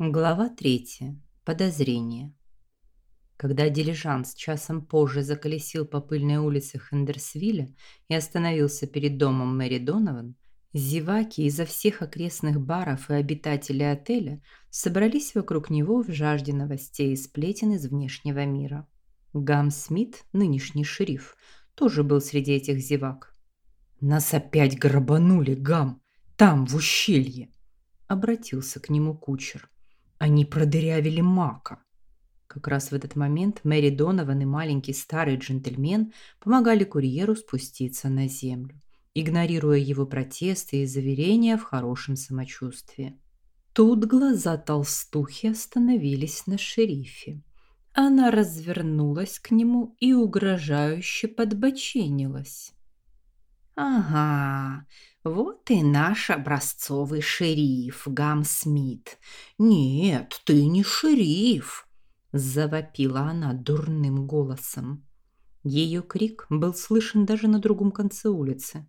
Глава третья. Подозрение. Когда дилижанс часом позже заколесил по пыльной улице Хендерсвилля и остановился перед домом Мэри Донован, зеваки изо всех окрестных баров и обитатели отеля собрались вокруг него в жажде новостей и сплетен из внешнего мира. Гам Смит, нынешний шериф, тоже был среди этих зевак. «Нас опять грабанули, Гам, там, в ущелье!» Обратился к нему кучер. Они продырявили Мака. Как раз в этот момент Мэри Донован и маленький старый джентльмен помогали курьеру спуститься на землю, игнорируя его протесты и заверения в хорошем самочувствии. Тут глаза толстухи остановились на шерифе. Она развернулась к нему и угрожающе подбоченилась. Ага, вот и наш образцовый шериф Гам Смит. Нет, ты не шериф, завопила она дурным голосом. Ее крик был слышен даже на другом конце улицы.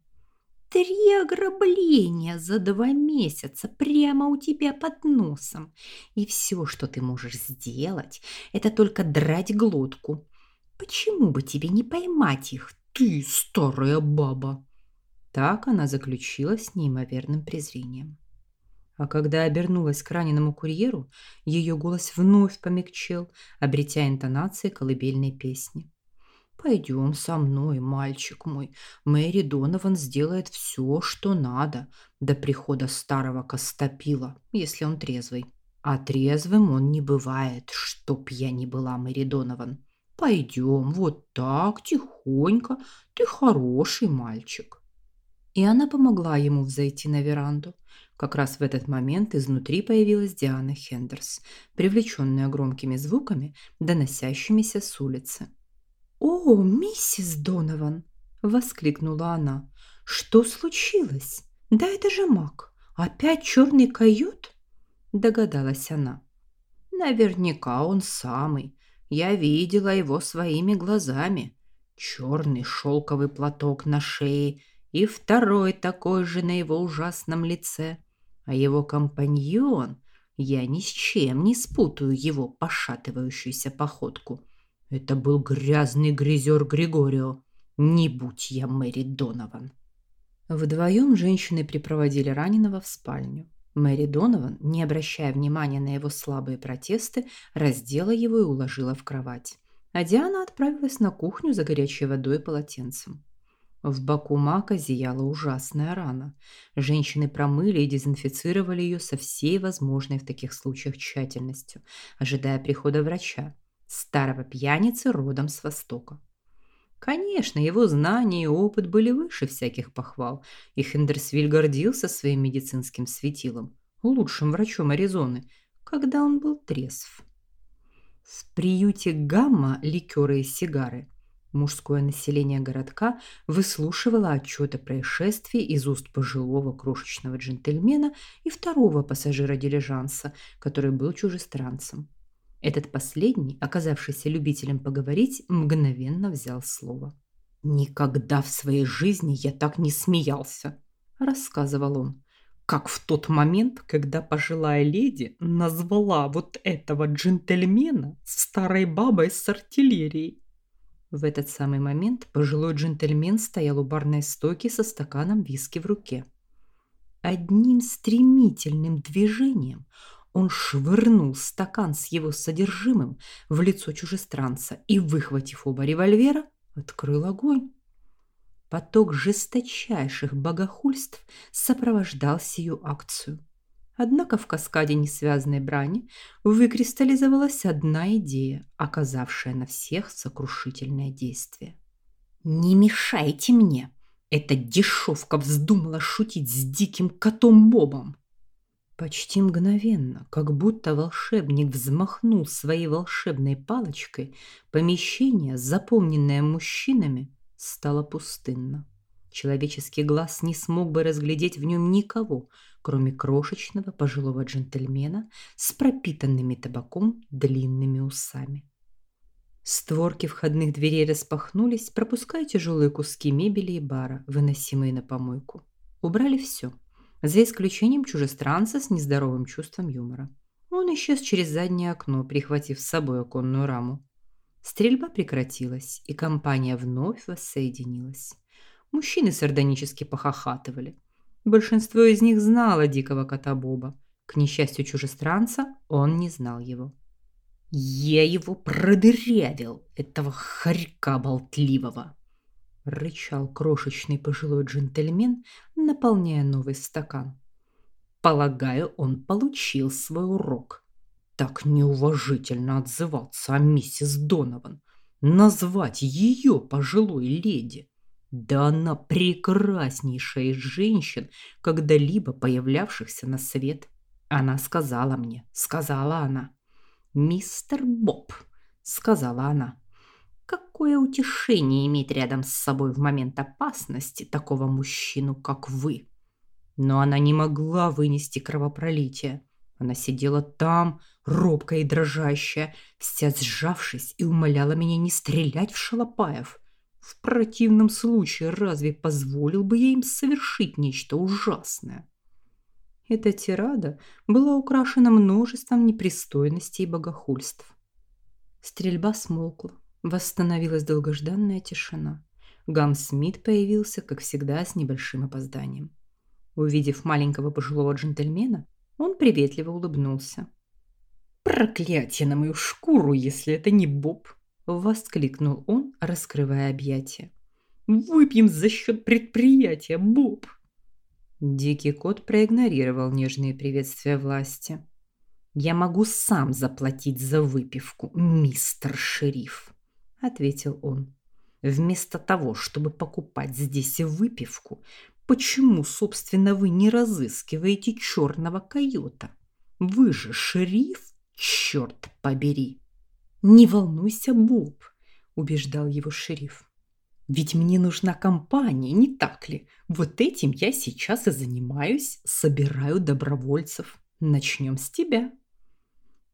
Три ограбления за два месяца прямо у тебя под носом. И все, что ты можешь сделать, это только драть глотку. Почему бы тебе не поймать их, ты старая баба? Так она заключила с неимоверным презрением. А когда обернулась к раненому курьеру, ее голос вновь помягчел, обретя интонации колыбельной песни. «Пойдем со мной, мальчик мой. Мэри Донован сделает все, что надо до прихода старого Костопила, если он трезвый. А трезвым он не бывает, чтоб я не была Мэри Донован. Пойдем вот так, тихонько. Ты хороший мальчик» и она помогла ему взойти на веранду. Как раз в этот момент изнутри появилась Диана Хендерс, привлеченная громкими звуками, доносящимися с улицы. «О, миссис Донован!» – воскликнула она. «Что случилось? Да это же маг! Опять черный койот?» – догадалась она. «Наверняка он самый. Я видела его своими глазами. Черный шелковый платок на шее – и второй такой же на его ужасном лице. А его компаньон, я ни с чем не спутаю его пошатывающуюся походку. Это был грязный грязер Григорио. Не будь я Мэри Донован. Вдвоем женщины припроводили раненого в спальню. Мэри Донован, не обращая внимания на его слабые протесты, раздела его и уложила в кровать. А Диана отправилась на кухню за горячей водой и полотенцем. В боку Мака зияла ужасная рана. Женщины промыли и дезинфицировали ее со всей возможной в таких случаях тщательностью, ожидая прихода врача, старого пьяницы родом с Востока. Конечно, его знания и опыт были выше всяких похвал, и Хендерсвиль гордился своим медицинским светилом, лучшим врачом Аризоны, когда он был трезв. В приюте Гамма ликеры и сигары – Мужское население городка выслушивало отчеты происшествий из уст пожилого крошечного джентльмена и второго пассажира дилижанса, который был чужестранцем. Этот последний, оказавшийся любителем поговорить, мгновенно взял слово. «Никогда в своей жизни я так не смеялся», – рассказывал он как в тот момент, когда пожилая леди назвала вот этого джентльмена старой бабой с артиллерией. В этот самый момент пожилой джентльмен стоял у барной стойки со стаканом виски в руке. Одним стремительным движением он швырнул стакан с его содержимым в лицо чужестранца и, выхватив оба револьвера, открыл огонь. Поток жесточайших богохульств сопровождал сию акцию. Однако в каскаде несвязанной брани выкристаллизовалась одна идея, оказавшая на всех сокрушительное действие. «Не мешайте мне!» Эта дешевка вздумала шутить с диким котом Бобом. Почти мгновенно, как будто волшебник взмахнул своей волшебной палочкой, помещение, заполненное мужчинами, стало пустынно. Человеческий глаз не смог бы разглядеть в нем никого, кроме крошечного пожилого джентльмена с пропитанными табаком длинными усами. Створки входных дверей распахнулись, пропуская тяжелые куски мебели и бара, выносимые на помойку. Убрали все, за исключением чужестранца с нездоровым чувством юмора. Он исчез через заднее окно, прихватив с собой оконную раму. Стрельба прекратилась, и компания вновь воссоединилась. Мужчины сардонически похохатывали. Большинство из них знало дикого кота Боба. К несчастью чужестранца, он не знал его. «Я его продырявил, этого хорька болтливого!» рычал крошечный пожилой джентльмен, наполняя новый стакан. Полагаю, он получил свой урок. Так неуважительно отзываться о миссис Донован, назвать ее пожилой леди. Да она прекраснейшая из женщин, когда-либо появлявшихся на свет. Она сказала мне, сказала она. «Мистер Боб», — сказала она, — «какое утешение иметь рядом с собой в момент опасности такого мужчину, как вы». Но она не могла вынести кровопролития. Она сидела там, робкая и дрожащая, вся сжавшись, и умоляла меня не стрелять в шалопаев. В противном случае разве позволил бы я им совершить нечто ужасное? Эта тирада была украшена множеством непристойностей и богохульств. Стрельба смолкла, восстановилась долгожданная тишина. Гам Смит появился, как всегда, с небольшим опозданием. Увидев маленького пожилого джентльмена, он приветливо улыбнулся. «Проклятие на мою шкуру, если это не Боб!» – воскликнул он, раскрывая объятия. «Выпьем за счет предприятия, Боб!» Дикий кот проигнорировал нежные приветствия власти. «Я могу сам заплатить за выпивку, мистер шериф», – ответил он. «Вместо того, чтобы покупать здесь выпивку, почему, собственно, вы не разыскиваете черного койота? Вы же шериф, черт побери!» «Не волнуйся, Боб», – убеждал его шериф. Ведь мне нужна компания, не так ли? Вот этим я сейчас и занимаюсь, собираю добровольцев. Начнем с тебя.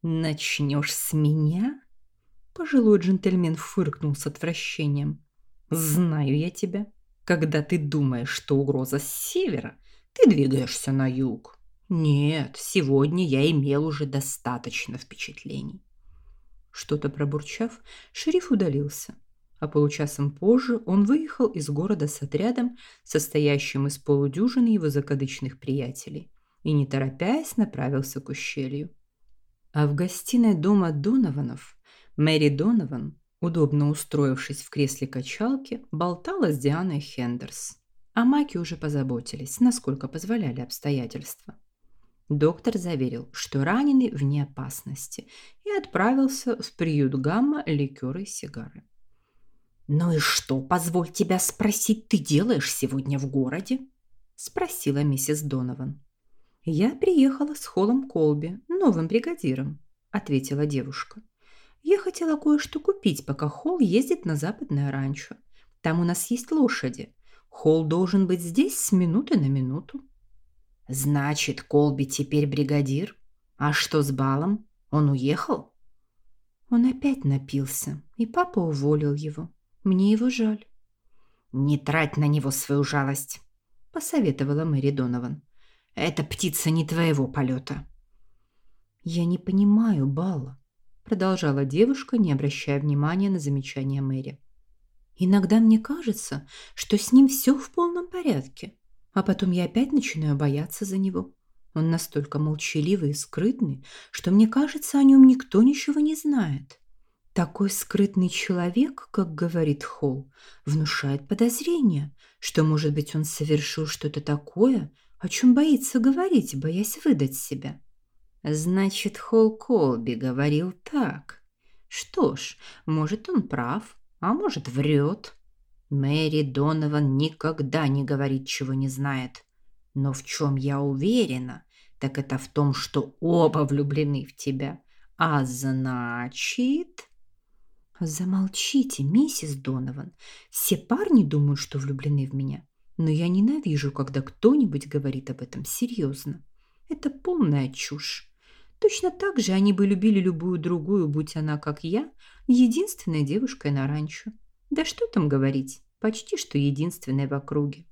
Начнешь с меня? Пожилой джентльмен фыркнул с отвращением. Знаю я тебя. Когда ты думаешь, что угроза с севера, ты двигаешься на юг. Нет, сегодня я имел уже достаточно впечатлений. Что-то пробурчав, шериф удалился а получасом позже он выехал из города с отрядом, состоящим из полудюжины его закадычных приятелей, и, не торопясь, направился к ущелью. А в гостиной дома Донованов Мэри Донован, удобно устроившись в кресле качалки, болтала с Дианой Хендерс. О Маке уже позаботились, насколько позволяли обстоятельства. Доктор заверил, что раненый вне опасности, и отправился в приют Гамма ликеры и сигары. «Ну и что, позволь тебя спросить, ты делаешь сегодня в городе?» – спросила миссис Донован. «Я приехала с Холлом Колби, новым бригадиром», – ответила девушка. «Я хотела кое-что купить, пока Холл ездит на западное ранчо. Там у нас есть лошади. Холл должен быть здесь с минуты на минуту». «Значит, Колби теперь бригадир? А что с балом? Он уехал?» Он опять напился, и папа уволил его. Мне его жаль. Не трать на него свою жалость, посоветовала Мэри Донован. Эта птица не твоего полета. Я не понимаю Бала, продолжала девушка, не обращая внимания на замечание Мэри. Иногда мне кажется, что с ним все в полном порядке, а потом я опять начинаю бояться за него. Он настолько молчаливый и скрытный, что мне кажется, о нем никто ничего не знает. Такой скрытный человек, как говорит Холл, внушает подозрение, что, может быть, он совершил что-то такое, о чем боится говорить, боясь выдать себя. Значит, Холл Колби говорил так. Что ж, может, он прав, а может, врет. Мэри Донован никогда не говорит, чего не знает. Но в чем я уверена, так это в том, что оба влюблены в тебя. А значит... Замолчите, миссис Донован. Все парни думают, что влюблены в меня. Но я ненавижу, когда кто-нибудь говорит об этом серьезно. Это полная чушь. Точно так же они бы любили любую другую, будь она, как я, единственной девушкой на ранчо. Да что там говорить, почти что единственной в округе.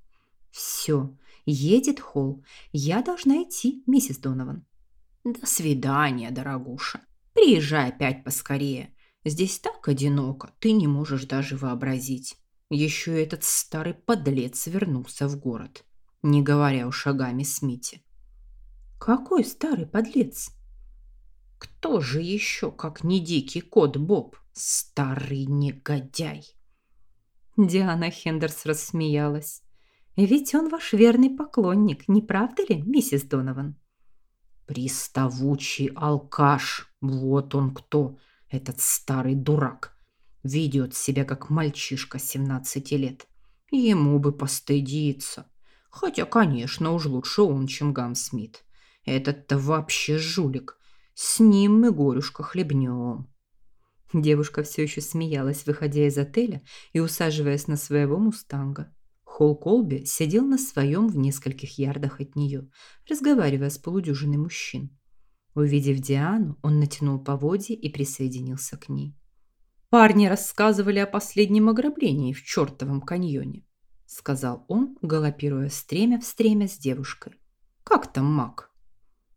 Все, едет Холл. Я должна идти, миссис Донован. До свидания, дорогуша. Приезжай опять поскорее. Здесь так одиноко, ты не можешь даже вообразить. Еще этот старый подлец вернулся в город, не говоря о шагами Смити. Какой старый подлец? Кто же еще, как не дикий кот Боб, старый негодяй? Диана Хендерс рассмеялась. Ведь он ваш верный поклонник, не правда ли, миссис Донован? Приставучий алкаш, вот он кто, этот старый дурак. Ведет себя как мальчишка 17 лет. Ему бы постыдиться. Хотя, конечно, уж лучше он, чем Гам Смит. Этот-то вообще жулик. С ним мы горюшка хлебнем. Девушка все еще смеялась, выходя из отеля и усаживаясь на своего мустанга. Холл Колби сидел на своем в нескольких ярдах от нее, разговаривая с полудюжиной мужчин. Увидев Диану, он натянул поводья и присоединился к ней. «Парни рассказывали о последнем ограблении в чертовом каньоне», сказал он, галопируя стремя в стремя с девушкой. «Как там маг?»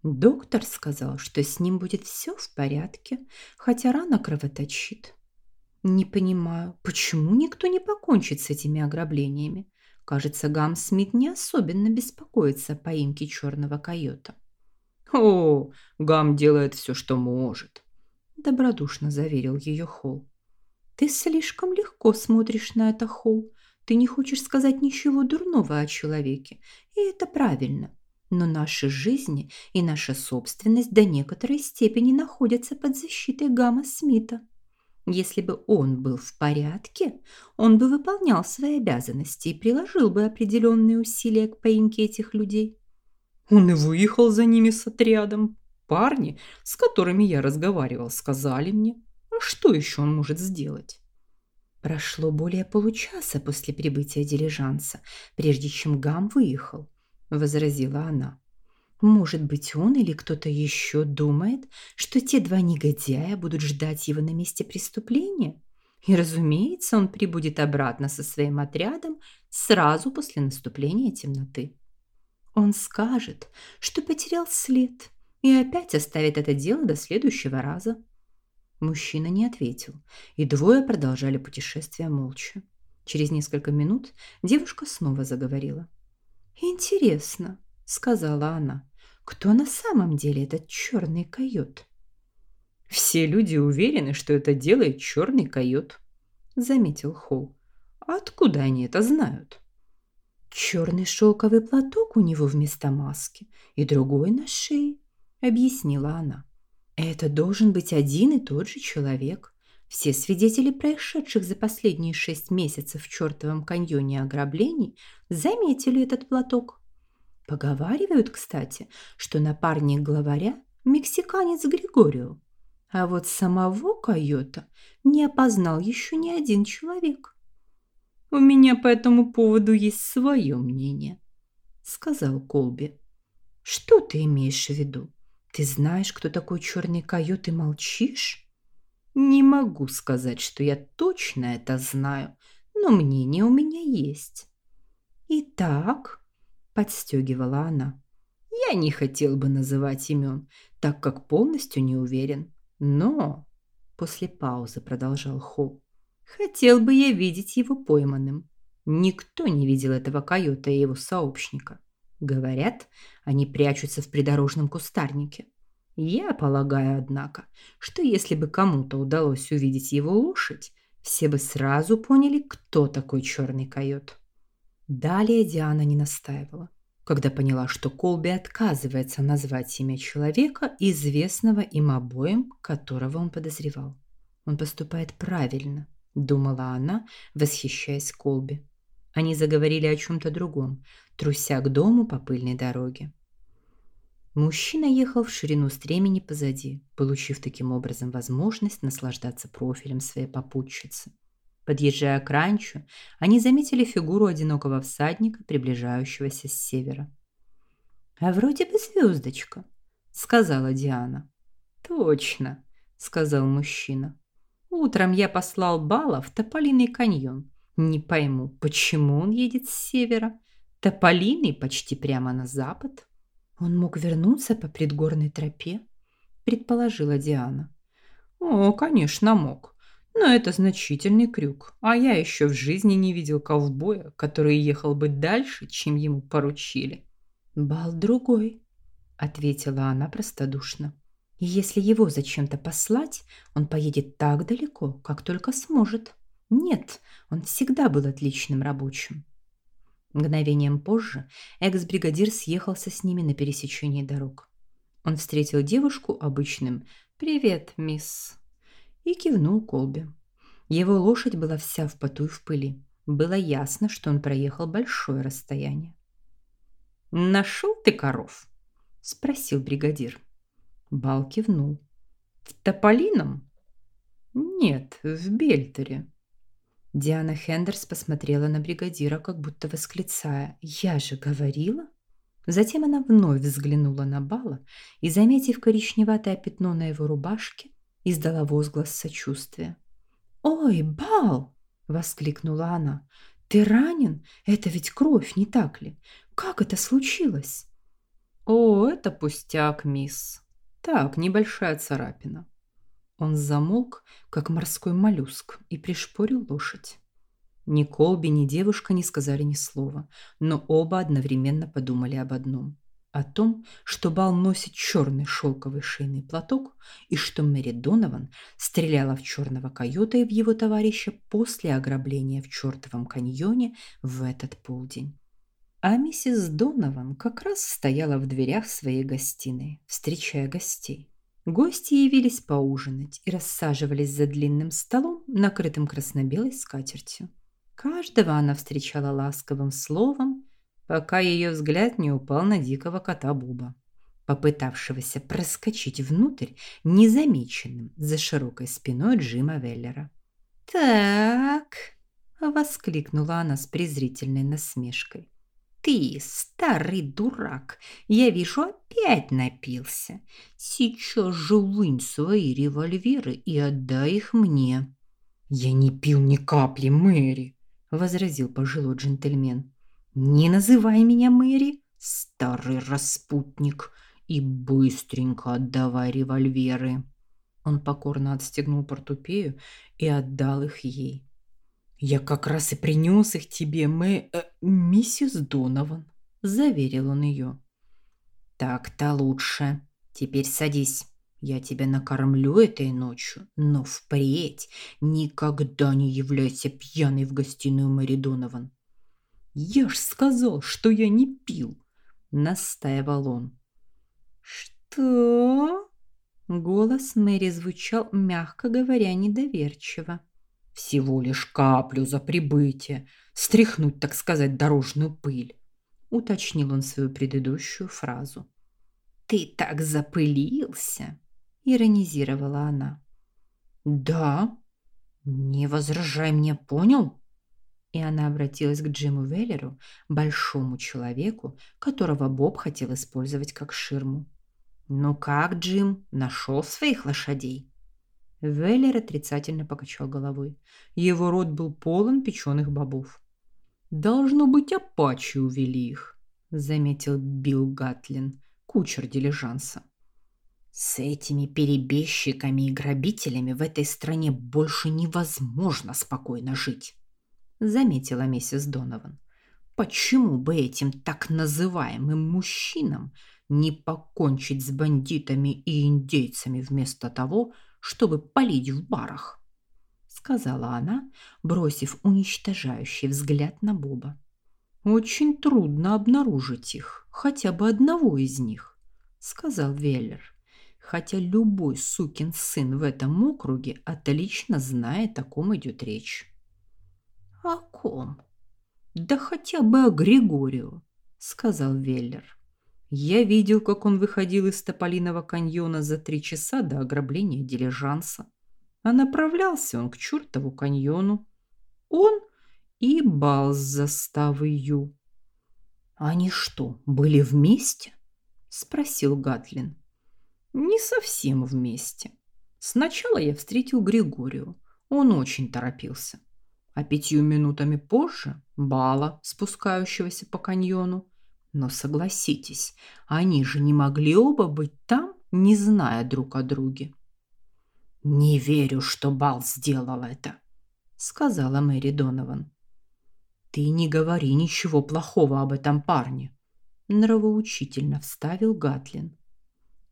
Доктор сказал, что с ним будет все в порядке, хотя рана кровоточит. Не понимаю, почему никто не покончит с этими ограблениями? Кажется, Гам Смит не особенно беспокоится о поимке черного койота. «О, Гам делает все, что может», – добродушно заверил ее Холл. «Ты слишком легко смотришь на это, Холл. Ты не хочешь сказать ничего дурного о человеке, и это правильно. Но наши жизни и наша собственность до некоторой степени находятся под защитой Гамма Смита. Если бы он был в порядке, он бы выполнял свои обязанности и приложил бы определенные усилия к поимке этих людей. Он и выехал за ними с отрядом. Парни, с которыми я разговаривал, сказали мне, а что еще он может сделать? Прошло более получаса после прибытия дилижанса, прежде чем Гам выехал, возразила она. Может быть, он или кто-то еще думает, что те два негодяя будут ждать его на месте преступления? И, разумеется, он прибудет обратно со своим отрядом сразу после наступления темноты. Он скажет, что потерял след и опять оставит это дело до следующего раза. Мужчина не ответил, и двое продолжали путешествие молча. Через несколько минут девушка снова заговорила. «Интересно», — сказала она, кто на самом деле этот черный койот? Все люди уверены, что это делает черный койот, заметил Холл. Откуда они это знают? Черный шелковый платок у него вместо маски и другой на шее, объяснила она. Это должен быть один и тот же человек. Все свидетели происшедших за последние шесть месяцев в чертовом каньоне ограблений заметили этот платок. Поговаривают, кстати, что напарник главаря – мексиканец Григорио. А вот самого койота не опознал еще ни один человек. «У меня по этому поводу есть свое мнение», – сказал Колби. «Что ты имеешь в виду? Ты знаешь, кто такой черный койот и молчишь?» «Не могу сказать, что я точно это знаю, но мнение у меня есть». «Итак», подстегивала она. Я не хотел бы называть имен, так как полностью не уверен. Но, после паузы продолжал Холл, хотел бы я видеть его пойманным. Никто не видел этого койота и его сообщника. Говорят, они прячутся в придорожном кустарнике. Я полагаю, однако, что если бы кому-то удалось увидеть его лошадь, все бы сразу поняли, кто такой черный койот. Далее Диана не настаивала, когда поняла, что Колби отказывается назвать имя человека, известного им обоим, которого он подозревал. Он поступает правильно, думала она, восхищаясь Колби. Они заговорили о чем-то другом, труся к дому по пыльной дороге. Мужчина ехал в ширину стремени позади, получив таким образом возможность наслаждаться профилем своей попутчицы. Подъезжая к ранчо, они заметили фигуру одинокого всадника, приближающегося с севера. «А вроде бы звездочка», — сказала Диана. «Точно», — сказал мужчина. «Утром я послал Бала в Тополиный каньон. Не пойму, почему он едет с севера. Тополиный почти прямо на запад». Он мог вернуться по предгорной тропе, предположила Диана. О, конечно, мог. Но это значительный крюк. А я еще в жизни не видел ковбоя, который ехал бы дальше, чем ему поручили. Бал другой, ответила она простодушно. И если его зачем-то послать, он поедет так далеко, как только сможет. Нет, он всегда был отличным рабочим. Мгновением позже экс-бригадир съехался с ними на пересечении дорог. Он встретил девушку обычным «Привет, мисс» и кивнул Колби. Его лошадь была вся в поту и в пыли. Было ясно, что он проехал большое расстояние. «Нашел ты коров?» – спросил бригадир. Бал кивнул. «В Тополином?» «Нет, в Бельтере». Диана Хендерс посмотрела на бригадира, как будто восклицая «Я же говорила!». Затем она вновь взглянула на Бала и, заметив коричневатое пятно на его рубашке, издала возглас сочувствия. «Ой, Бал!» – воскликнула она. «Ты ранен? Это ведь кровь, не так ли? Как это случилось?» «О, это пустяк, мисс. Так, небольшая царапина. Он замолк, как морской моллюск, и пришпорил лошадь. Ни Колби, ни девушка не сказали ни слова, но оба одновременно подумали об одном. О том, что Бал носит черный шелковый шейный платок и что Мэри Донован стреляла в черного койота и в его товарища после ограбления в чертовом каньоне в этот полдень. А миссис Донован как раз стояла в дверях своей гостиной, встречая гостей. Гости явились поужинать и рассаживались за длинным столом, накрытым красно-белой скатертью. Каждого она встречала ласковым словом, пока ее взгляд не упал на дикого кота Буба, попытавшегося проскочить внутрь незамеченным за широкой спиной Джима Веллера. «Так!» – воскликнула она с презрительной насмешкой. Ты, старый дурак, я вижу, опять напился. Сейчас же вынь свои револьверы и отдай их мне. Я не пил ни капли, Мэри, возразил пожилой джентльмен. Не называй меня Мэри, старый распутник, и быстренько отдавай револьверы. Он покорно отстегнул портупею и отдал их ей. «Я как раз и принес их тебе, мы... Э, миссис Донован», – заверил он ее. «Так-то лучше. Теперь садись. Я тебя накормлю этой ночью, но впредь никогда не являйся пьяной в гостиную Мэри Донован». «Я ж сказал, что я не пил», – настаивал он. «Что?» Голос Мэри звучал, мягко говоря, недоверчиво. Всего лишь каплю за прибытие, стряхнуть, так сказать, дорожную пыль, уточнил он свою предыдущую фразу. Ты так запылился, иронизировала она. Да. Не возражай мне, понял? И она обратилась к Джиму Веллеру, большому человеку, которого Боб хотел использовать как ширму. «Ну как, Джим, нашел своих лошадей?» Веллер отрицательно покачал головой. Его рот был полон печеных бобов. «Должно быть, апачи увели их», — заметил Билл Гатлин, кучер дилижанса. «С этими перебежчиками и грабителями в этой стране больше невозможно спокойно жить», — заметила миссис Донован. «Почему бы этим так называемым мужчинам не покончить с бандитами и индейцами вместо того, чтобы полить в барах», — сказала она, бросив уничтожающий взгляд на Боба. «Очень трудно обнаружить их, хотя бы одного из них», — сказал Веллер, хотя любой сукин сын в этом округе отлично знает, о ком идет речь. «О ком?» «Да хотя бы о Григорию», — сказал Веллер. Я видел, как он выходил из Тополиного каньона за три часа до ограбления дилижанса. А направлялся он к чертову каньону. Он и бал с заставой Ю. «Они что, были вместе?» – спросил Гатлин. «Не совсем вместе. Сначала я встретил Григорию. Он очень торопился. А пятью минутами позже – Бала, спускающегося по каньону, Но согласитесь, они же не могли оба быть там, не зная друг о друге. «Не верю, что Бал сделал это», — сказала Мэри Донован. «Ты не говори ничего плохого об этом парне», — нравоучительно вставил Гатлин.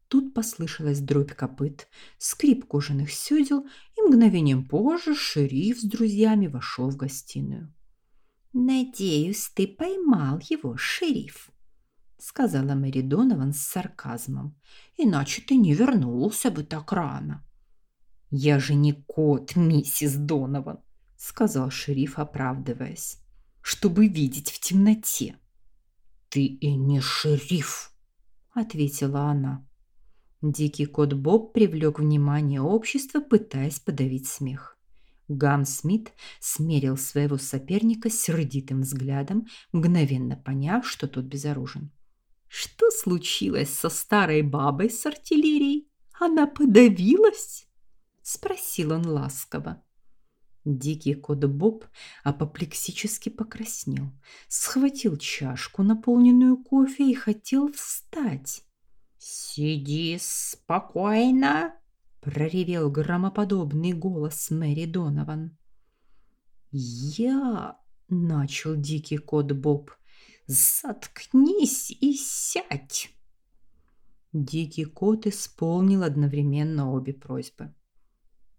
Тут послышалась дробь копыт, скрип кожаных сёдел, и мгновением позже шериф с друзьями вошел в гостиную. «Надеюсь, ты поймал его, шериф», — сказала Мэри Донован с сарказмом. «Иначе ты не вернулся бы так рано». «Я же не кот, миссис Донован», — сказал шериф, оправдываясь, «чтобы видеть в темноте». «Ты и не шериф», — ответила она. Дикий кот Боб привлек внимание общества, пытаясь подавить смех. Гам Смит смерил своего соперника сердитым взглядом, мгновенно поняв, что тот безоружен. «Что случилось со старой бабой с артиллерией? Она подавилась?» – спросил он ласково. Дикий кот Боб апоплексически покраснел, схватил чашку, наполненную кофе, и хотел встать. «Сиди спокойно!» – проревел громоподобный голос Мэри Донован. «Я...» – начал дикий кот Боб. «Заткнись и сядь!» Дикий кот исполнил одновременно обе просьбы.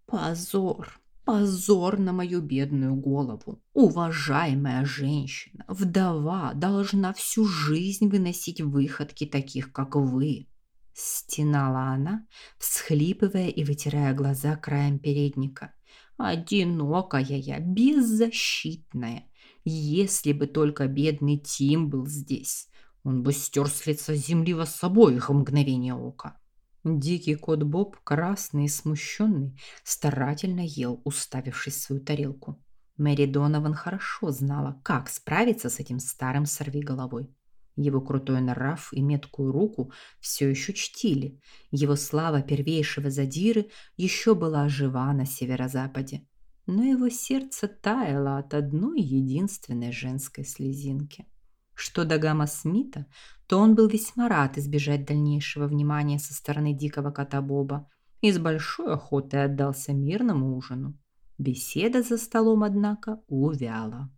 «Позор! Позор на мою бедную голову! Уважаемая женщина, вдова, должна всю жизнь выносить выходки таких, как вы!» Стенала она, всхлипывая и вытирая глаза краем передника. «Одинокая я, беззащитная. Если бы только бедный Тим был здесь, он бы стер с лица земли вас с в мгновение ока». Дикий кот Боб, красный и смущенный, старательно ел, уставившись в свою тарелку. Мэри Донован хорошо знала, как справиться с этим старым сорвиголовой. Его крутой нрав и меткую руку все еще чтили. Его слава первейшего задиры еще была жива на северо-западе. Но его сердце таяло от одной единственной женской слезинки. Что до Гамма Смита, то он был весьма рад избежать дальнейшего внимания со стороны дикого кота Боба и с большой охотой отдался мирному ужину. Беседа за столом, однако, увяла.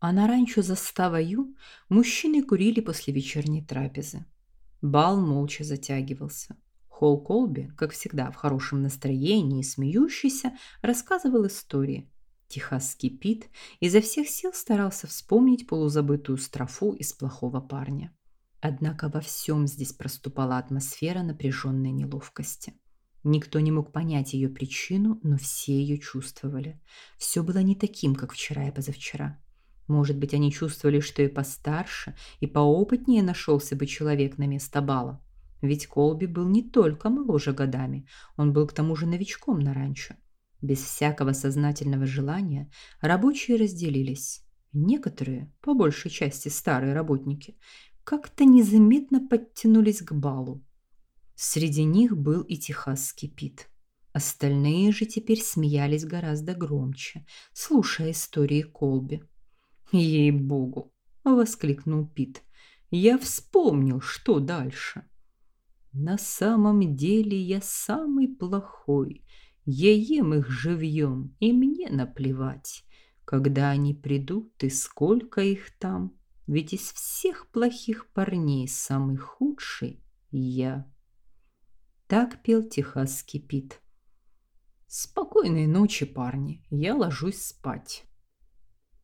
А на ранчо застава Ю мужчины курили после вечерней трапезы. Бал молча затягивался. Холл Колби, как всегда в хорошем настроении и смеющийся, рассказывал истории. Техасский Пит изо всех сил старался вспомнить полузабытую строфу из «Плохого парня». Однако во всем здесь проступала атмосфера напряженной неловкости. Никто не мог понять ее причину, но все ее чувствовали. Все было не таким, как вчера и позавчера. Может быть, они чувствовали, что и постарше, и поопытнее нашелся бы человек на место Бала. Ведь Колби был не только моложе годами, он был к тому же новичком на ранчо. Без всякого сознательного желания рабочие разделились. Некоторые, по большей части старые работники, как-то незаметно подтянулись к балу. Среди них был и техасский Пит. Остальные же теперь смеялись гораздо громче, слушая истории Колби. «Ей-богу!» — воскликнул Пит. «Я вспомнил, что дальше». «На самом деле я самый плохой. Я ем их живьем, и мне наплевать, когда они придут и сколько их там. Ведь из всех плохих парней самый худший я». Так пел техасский Пит. «Спокойной ночи, парни. Я ложусь спать».